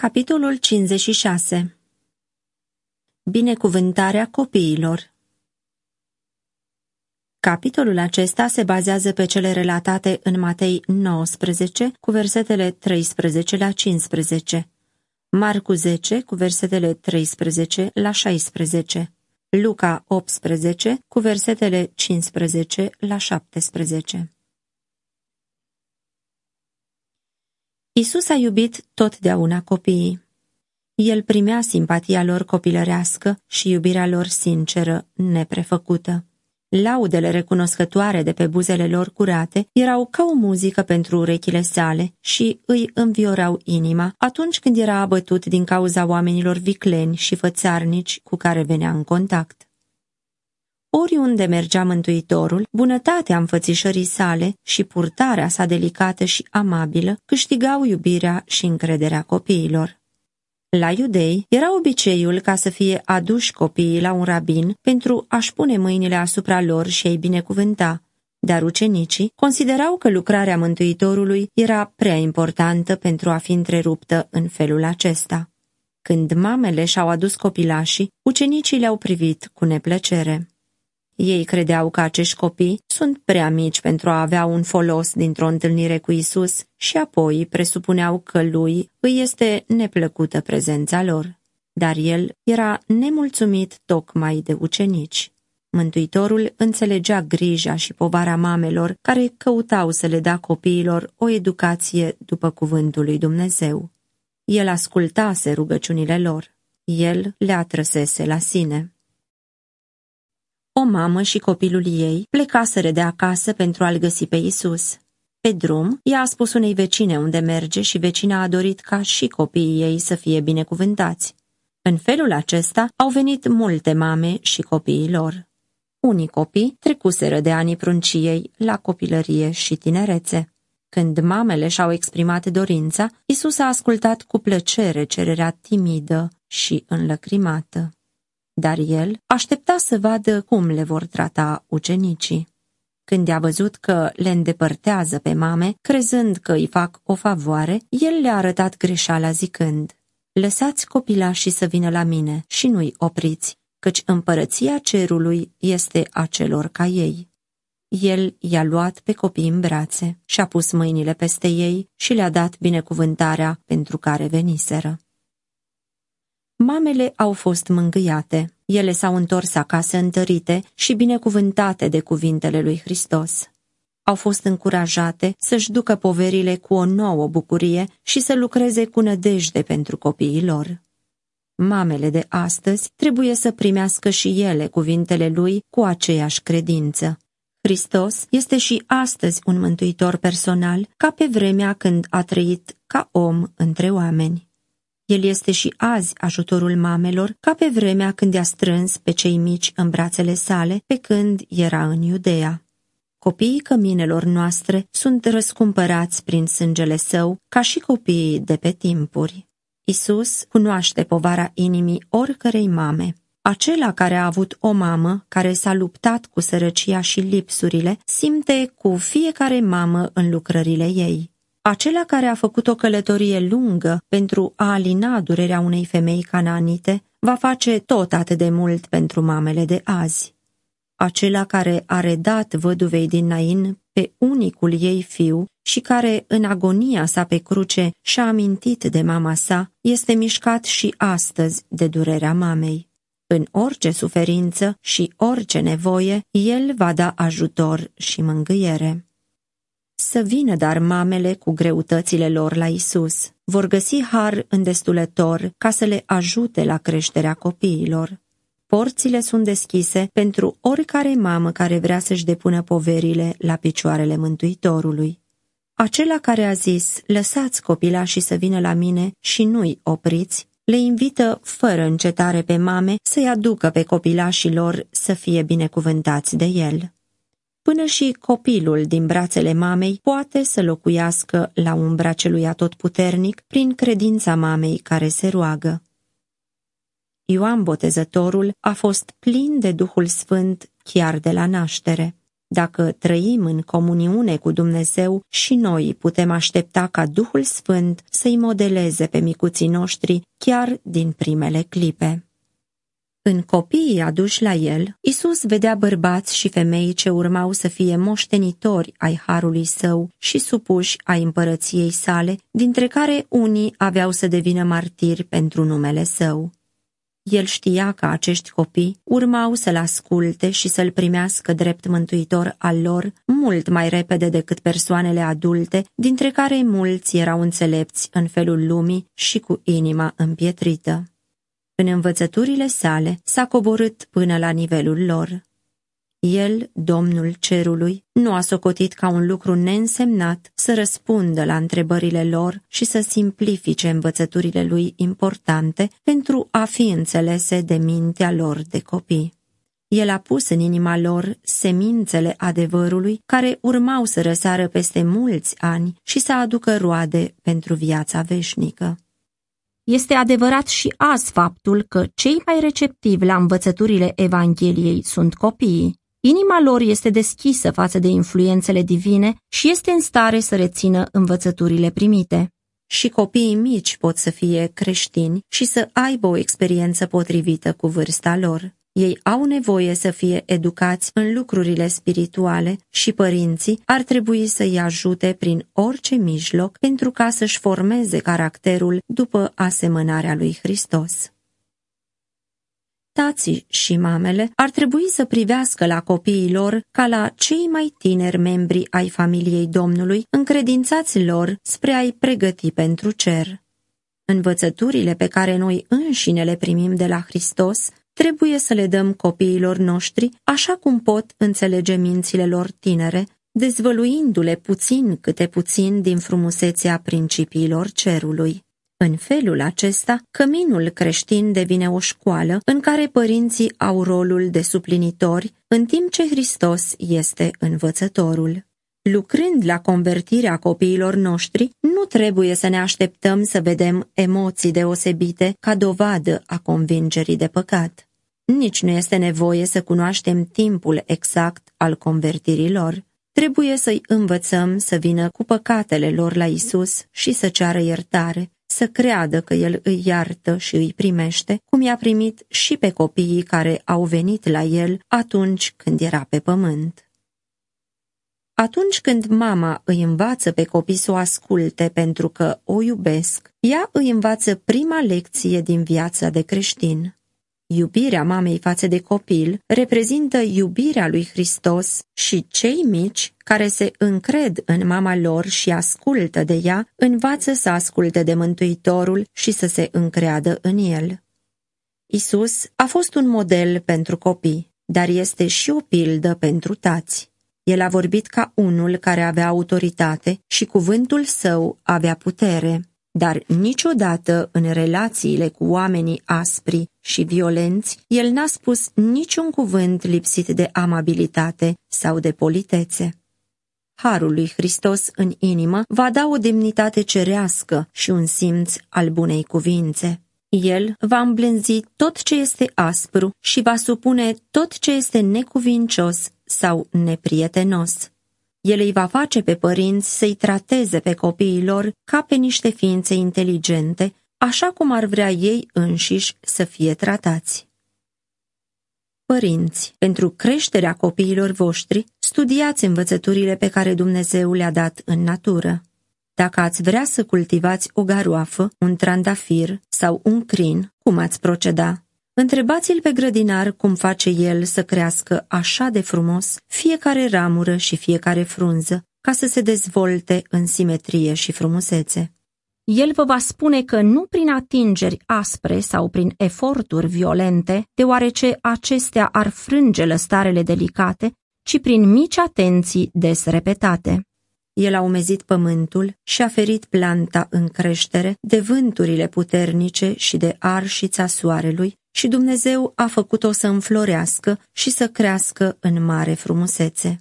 Capitolul 56 Binecuvântarea copiilor. Capitolul acesta se bazează pe cele relatate în Matei 19 cu versetele 13 la 15, Marcu 10 cu versetele 13 la 16, Luca 18 cu versetele 15 la 17. Isus a iubit totdeauna copiii. El primea simpatia lor copilărească și iubirea lor sinceră, neprefăcută. Laudele recunoscătoare de pe buzele lor curate erau ca o muzică pentru urechile sale și îi înviorau inima atunci când era abătut din cauza oamenilor vicleni și fățarnici cu care venea în contact. Oriunde mergea Mântuitorul, bunătatea înfățișării sale și purtarea sa delicată și amabilă câștigau iubirea și încrederea copiilor. La iudei era obiceiul ca să fie aduși copiii la un rabin pentru a-și pune mâinile asupra lor și a-i binecuvânta, dar ucenicii considerau că lucrarea Mântuitorului era prea importantă pentru a fi întreruptă în felul acesta. Când mamele și-au adus copilașii, ucenicii le-au privit cu neplăcere. Ei credeau că acești copii sunt prea mici pentru a avea un folos dintr-o întâlnire cu Isus și apoi presupuneau că lui îi este neplăcută prezența lor. Dar el era nemulțumit tocmai de ucenici. Mântuitorul înțelegea grija și povara mamelor care căutau să le dea copiilor o educație după cuvântul lui Dumnezeu. El ascultase rugăciunile lor. El le atrăsese la sine. O mamă și copilul ei plecaseră de acasă pentru a-l găsi pe Isus. Pe drum, ea a spus unei vecine unde merge și vecina a dorit ca și copiii ei să fie binecuvântați. În felul acesta au venit multe mame și copiii lor. Unii copii trecuseră de anii prunciei la copilărie și tinerețe. Când mamele și-au exprimat dorința, Isus a ascultat cu plăcere cererea timidă și înlăcrimată dar el aștepta să vadă cum le vor trata ucenicii. Când a văzut că le îndepărtează pe mame, crezând că îi fac o favoare, el le-a arătat greșeala zicând, Lăsați copilașii să vină la mine și nu-i opriți, căci împărăția cerului este a celor ca ei. El i-a luat pe copii în brațe și-a pus mâinile peste ei și le-a dat binecuvântarea pentru care veniseră. Mamele au fost mângâiate, ele s-au întors acasă întărite și binecuvântate de cuvintele lui Hristos. Au fost încurajate să-și ducă poverile cu o nouă bucurie și să lucreze cu nădejde pentru copiii lor. Mamele de astăzi trebuie să primească și ele cuvintele lui cu aceeași credință. Hristos este și astăzi un mântuitor personal, ca pe vremea când a trăit ca om între oameni. El este și azi ajutorul mamelor, ca pe vremea când i-a strâns pe cei mici în brațele sale, pe când era în Iudea. Copiii căminelor noastre sunt răscumpărați prin sângele său, ca și copiii de pe timpuri. Isus cunoaște povara inimii oricărei mame. Acela care a avut o mamă care s-a luptat cu sărăcia și lipsurile, simte cu fiecare mamă în lucrările ei. Acela care a făcut o călătorie lungă pentru a alina durerea unei femei cananite, va face tot atât de mult pentru mamele de azi. Acela care a redat văduvei din Nain pe unicul ei fiu și care, în agonia sa pe cruce, și-a amintit de mama sa, este mișcat și astăzi de durerea mamei. În orice suferință și orice nevoie, el va da ajutor și mângâiere. Să vină dar mamele cu greutățile lor la Isus. Vor găsi har îndestulător ca să le ajute la creșterea copiilor. Porțile sunt deschise pentru oricare mamă care vrea să-și depună poverile la picioarele Mântuitorului. Acela care a zis, lăsați copilașii să vină la mine și nu-i opriți, le invită fără încetare pe mame să-i aducă pe copilașii lor să fie binecuvântați de el până și copilul din brațele mamei poate să locuiască la umbra celui atotputernic prin credința mamei care se roagă. Ioan Botezătorul a fost plin de Duhul Sfânt chiar de la naștere. Dacă trăim în comuniune cu Dumnezeu și noi putem aștepta ca Duhul Sfânt să-i modeleze pe micuții noștri chiar din primele clipe. În copiii aduși la el, Isus vedea bărbați și femei ce urmau să fie moștenitori ai harului său și supuși ai împărăției sale, dintre care unii aveau să devină martiri pentru numele său. El știa că acești copii urmau să-l asculte și să-l primească drept mântuitor al lor mult mai repede decât persoanele adulte, dintre care mulți erau înțelepți în felul lumii și cu inima împietrită. În învățăturile sale s-a coborât până la nivelul lor. El, Domnul Cerului, nu a socotit ca un lucru neînsemnat să răspundă la întrebările lor și să simplifice învățăturile lui importante pentru a fi înțelese de mintea lor de copii. El a pus în inima lor semințele adevărului care urmau să răsară peste mulți ani și să aducă roade pentru viața veșnică. Este adevărat și azi faptul că cei mai receptivi la învățăturile Evangheliei sunt copiii. Inima lor este deschisă față de influențele divine și este în stare să rețină învățăturile primite. Și copiii mici pot să fie creștini și să aibă o experiență potrivită cu vârsta lor. Ei au nevoie să fie educați în lucrurile spirituale și părinții ar trebui să-i ajute prin orice mijloc pentru ca să-și formeze caracterul după asemănarea lui Hristos. Tații și mamele ar trebui să privească la copiii lor ca la cei mai tineri membri ai familiei Domnului, încredințați lor spre a-i pregăti pentru cer. Învățăturile pe care noi înșine le primim de la Hristos trebuie să le dăm copiilor noștri așa cum pot înțelege mințile lor tinere, dezvăluindu-le puțin câte puțin din frumusețea principiilor cerului. În felul acesta, căminul creștin devine o școală în care părinții au rolul de suplinitori, în timp ce Hristos este învățătorul. Lucrând la convertirea copiilor noștri, nu trebuie să ne așteptăm să vedem emoții deosebite ca dovadă a convingerii de păcat. Nici nu este nevoie să cunoaștem timpul exact al convertirilor. Trebuie să-i învățăm să vină cu păcatele lor la Isus și să ceară iertare, să creadă că El îi iartă și îi primește, cum i-a primit și pe copiii care au venit la El atunci când era pe pământ. Atunci când mama îi învață pe copii să o asculte pentru că o iubesc, ea îi învață prima lecție din viața de creștin. Iubirea mamei față de copil reprezintă iubirea lui Hristos și cei mici care se încred în mama lor și ascultă de ea, învață să asculte de Mântuitorul și să se încreadă în el. Isus a fost un model pentru copii, dar este și o pildă pentru tați. El a vorbit ca unul care avea autoritate și cuvântul său avea putere dar niciodată în relațiile cu oamenii aspri și violenți, el n-a spus niciun cuvânt lipsit de amabilitate sau de politețe. Harul lui Hristos în inimă va da o demnitate cerească și un simț al bunei cuvințe. El va îmblânzi tot ce este aspru și va supune tot ce este necuvincios sau neprietenos. El îi va face pe părinți să-i trateze pe copiii lor ca pe niște ființe inteligente, așa cum ar vrea ei înșiși să fie tratați. Părinți, pentru creșterea copiilor voștri, studiați învățăturile pe care Dumnezeu le-a dat în natură. Dacă ați vrea să cultivați o garoafă, un trandafir sau un crin, cum ați proceda? Întrebați-l pe grădinar cum face el să crească așa de frumos fiecare ramură și fiecare frunză, ca să se dezvolte în simetrie și frumusețe. El vă va spune că nu prin atingeri aspre sau prin eforturi violente, deoarece acestea ar frânge lăstarele delicate, ci prin mici atenții des repetate. El a umezit pământul și a ferit planta în creștere de vânturile puternice și de arșița soarelui și Dumnezeu a făcut-o să înflorească și să crească în mare frumusețe.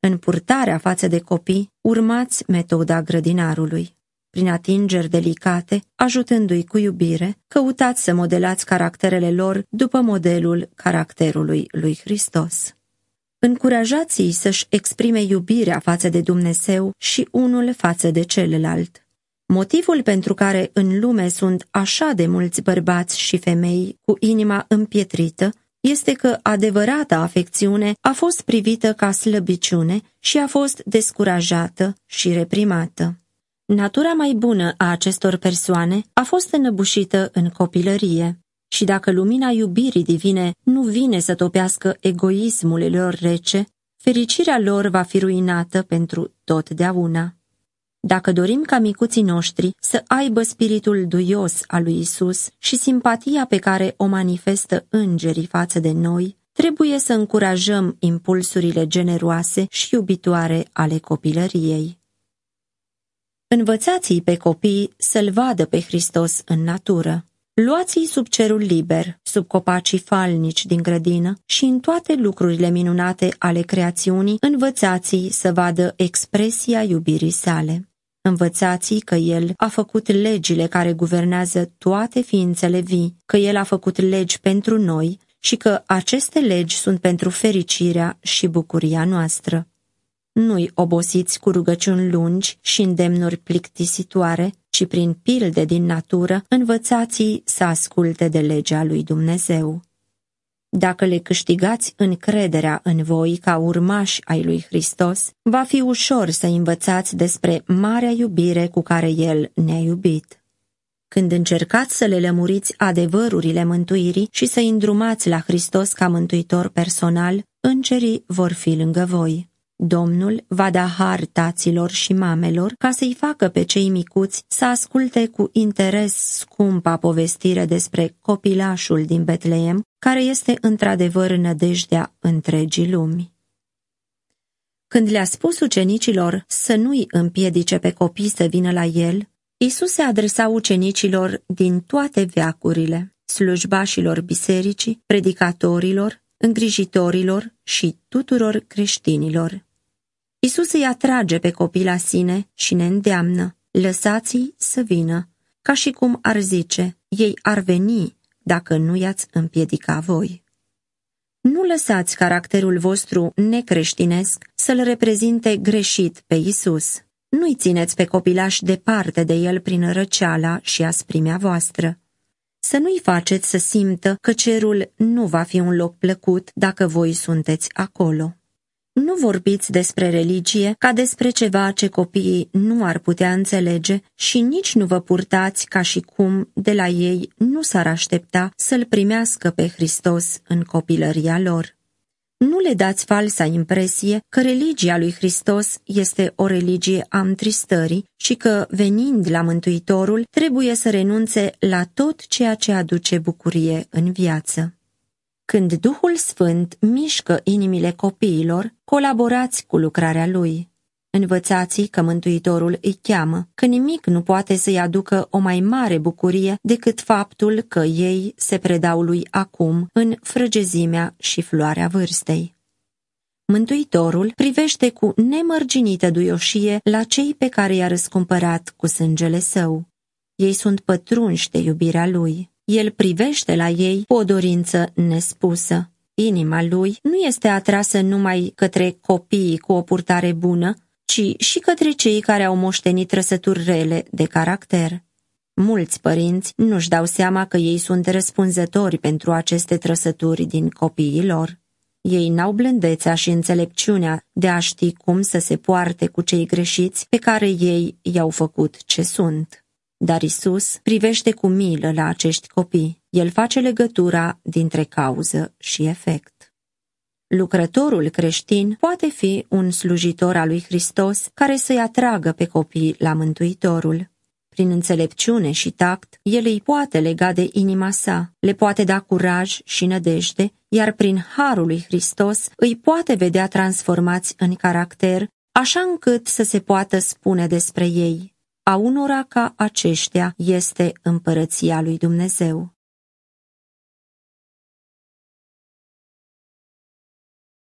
În purtarea față de copii, urmați metoda grădinarului. Prin atingeri delicate, ajutându-i cu iubire, căutați să modelați caracterele lor după modelul caracterului lui Hristos. Încurajați-i să-și exprime iubirea față de Dumnezeu și unul față de celălalt. Motivul pentru care în lume sunt așa de mulți bărbați și femei cu inima împietrită este că adevărata afecțiune a fost privită ca slăbiciune și a fost descurajată și reprimată. Natura mai bună a acestor persoane a fost înăbușită în copilărie și dacă lumina iubirii divine nu vine să topească egoismul lor rece, fericirea lor va fi ruinată pentru totdeauna. Dacă dorim ca micuții noștri să aibă spiritul duios al lui Isus și simpatia pe care o manifestă îngerii față de noi, trebuie să încurajăm impulsurile generoase și iubitoare ale copilăriei. Învățați-i pe copii să-L vadă pe Hristos în natură. Luați-i sub cerul liber, sub copacii falnici din grădină și în toate lucrurile minunate ale creațiunii, învățați-i să vadă expresia iubirii sale. Învățați că El a făcut legile care guvernează toate ființele vii, că El a făcut legi pentru noi și că aceste legi sunt pentru fericirea și bucuria noastră. Nu-i obosiți cu rugăciuni lungi și îndemnuri plictisitoare, ci prin pilde din natură învățați să asculte de legea lui Dumnezeu. Dacă le câștigați încrederea în voi ca urmași ai lui Hristos, va fi ușor să învățați despre marea iubire cu care El ne-a iubit. Când încercați să le lămuriți adevărurile mântuirii și să îndrumați la Hristos ca mântuitor personal, îngerii vor fi lângă voi. Domnul va da har taților și mamelor ca să-i facă pe cei micuți să asculte cu interes scumpa povestire despre copilașul din Betleem, care este într-adevăr nădejdea întregii lumi. Când le-a spus ucenicilor să nu-i împiedice pe copii să vină la el, Isus se adresa ucenicilor din toate veacurile, slujbașilor bisericii, predicatorilor, îngrijitorilor și tuturor creștinilor. Isus îi atrage pe copii la sine și ne îndeamnă, lăsați-i să vină, ca și cum ar zice, ei ar veni dacă nu i-ați împiedica voi. Nu lăsați caracterul vostru necreștinesc să-l reprezinte greșit pe Isus. Nu-i țineți pe copilaș departe de el prin răceala și asprimea voastră. Să nu-i faceți să simtă că cerul nu va fi un loc plăcut dacă voi sunteți acolo. Nu vorbiți despre religie ca despre ceva ce copiii nu ar putea înțelege și nici nu vă purtați ca și cum de la ei nu s-ar aștepta să-L primească pe Hristos în copilăria lor. Nu le dați falsa impresie că religia lui Hristos este o religie a întristării și că, venind la Mântuitorul, trebuie să renunțe la tot ceea ce aduce bucurie în viață. Când Duhul Sfânt mișcă inimile copiilor, colaborați cu lucrarea lui. Învățați că Mântuitorul îi cheamă, că nimic nu poate să-i aducă o mai mare bucurie decât faptul că ei se predau lui acum în frăgezimea și floarea vârstei. Mântuitorul privește cu nemărginită duioșie la cei pe care i-a răscumpărat cu sângele său. Ei sunt pătrunși de iubirea lui. El privește la ei cu o dorință nespusă. Inima lui nu este atrasă numai către copiii cu o purtare bună, ci și către cei care au moștenit trăsături rele de caracter. Mulți părinți nu-și dau seama că ei sunt răspunzători pentru aceste trăsături din copiii lor. Ei n-au blândețea și înțelepciunea de a ști cum să se poarte cu cei greșiți pe care ei i-au făcut ce sunt. Dar Isus privește cu milă la acești copii. El face legătura dintre cauză și efect. Lucrătorul creștin poate fi un slujitor al lui Hristos care să-i atragă pe copii la Mântuitorul. Prin înțelepciune și tact, el îi poate lega de inima sa, le poate da curaj și nădejde, iar prin harul lui Hristos îi poate vedea transformați în caracter, așa încât să se poată spune despre ei, a unora ca aceștia este împărăția lui Dumnezeu.